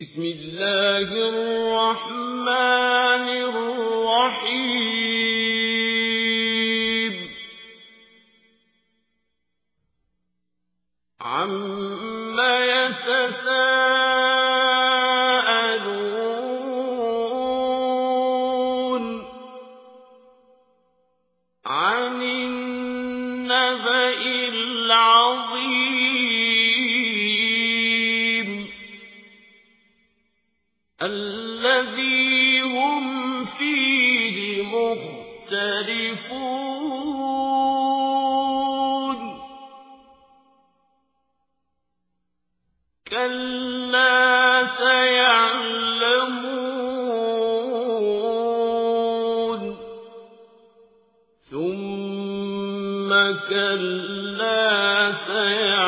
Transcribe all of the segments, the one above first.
بسم الله الرحمن الرحيم. عم يتساءلون عن النبأ العظيم. الذي هم فيه مختلفون. كلا سيعلمون. ثم كلا سيعلمون.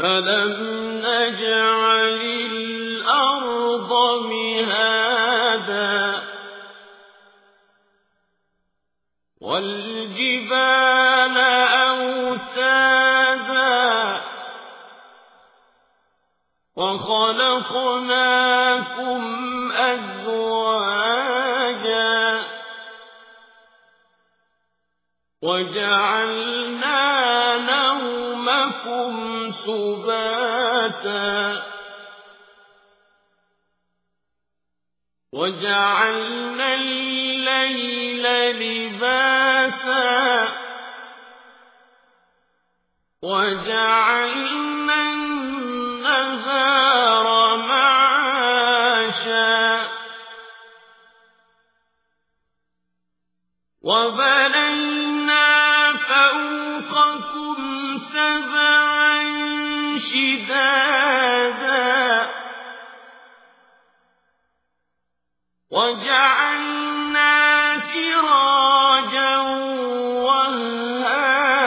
ألم نجعل الأرض مهادا والجبال أوتادا وخلقناكم أزواجا وجعلنا نومكم سباتا وجعلنا الليل لباسا وجعلنا النهار معاشا وبنينا فوقكم سبعا شدادا وجعلنا سراجا وهاجا.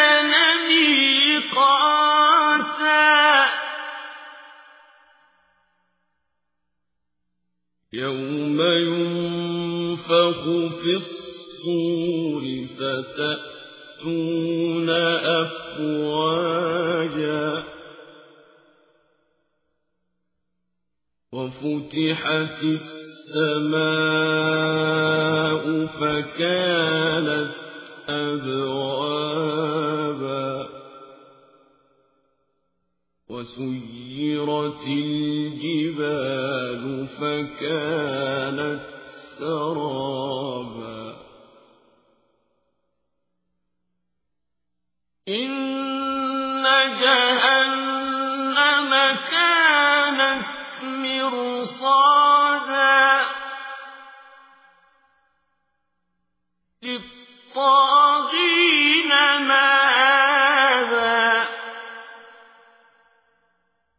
يوم ينفخ في الصور فتأتون أفواجا وفتحت السماء فكانت أبوابا وسيرت الجبال فكانت سرابا. إن جهنم كانت مرصادا.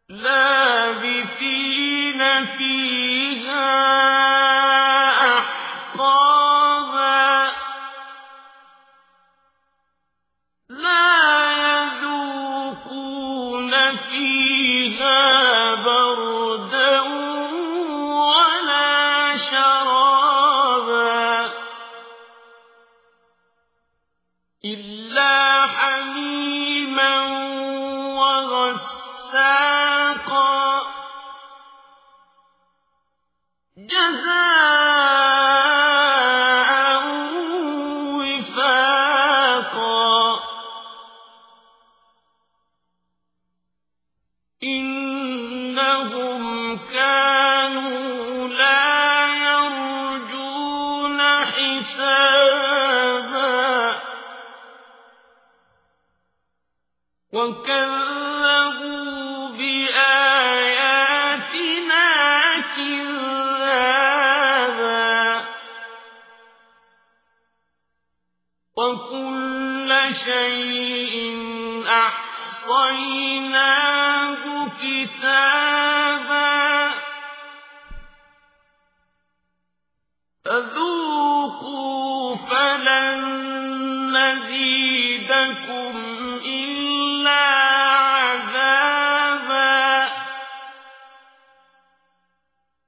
لا جزاء وفاقا. إنهم كانوا لا يرجون حسابا. وكذبوا وكل شيء أحصيناه كتابا فذوقوا فلن نزيدكم